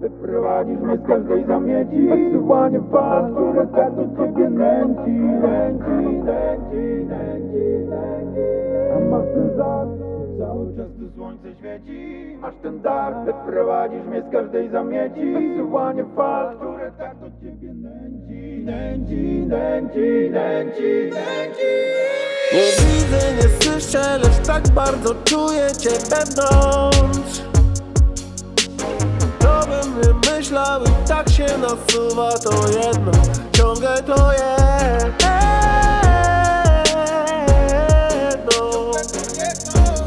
Wyprowadzisz mnie z każdej zamieci. Wysyłanie fal, które tak do ciebie nęci Nęci, nęci, nęci, nęci. A masz ten dar, cały czas tu słońce świeci. Masz ten dar, wyprowadzisz mnie z każdej zamieci. Wysyłanie fal, które tak do ciebie nęci Nęci, nęci, nęci, nęci. Nie widzę, nie słyszę, lecz tak bardzo czuję cię wewnątrz nasuwa to jedno. Ciągle to jedno.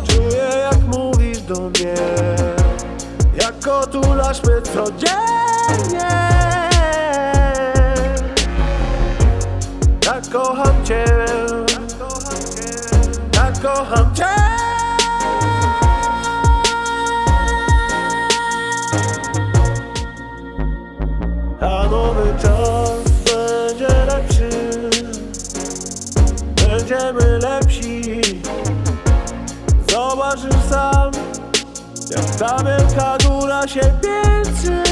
Czuję jak mówisz do mnie. Jak otulasz mnie codziennie. Tak kocham cię. Tak kocham cię Będziemy lepsi. Zobaczysz sam Jak ta wielka góra się piętrzy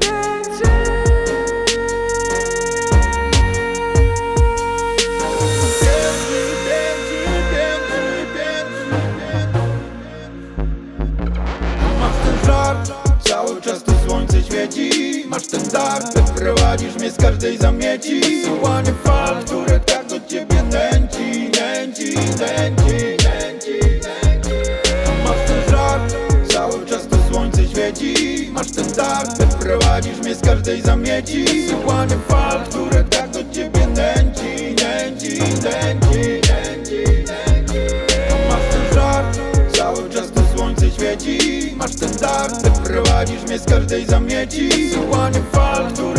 Piętrzy piękny, piękny, piękny. Masz ten żart, cały czas tu słońce świeci. Masz ten dar, wyprowadzisz mnie z każdej zamieci. Wysyłanie świeci Masz ten dar, wyprowadzisz mnie z każdej zamieci. Wysyłanie fal, które tak do ciebie nęci Nęci, nęci, nęci, nęci. Masz ten żart, cały czas tu słońce świeci. Masz ten dar, wyprowadzisz mnie z każdej zamieci. Wysyłanie fal, które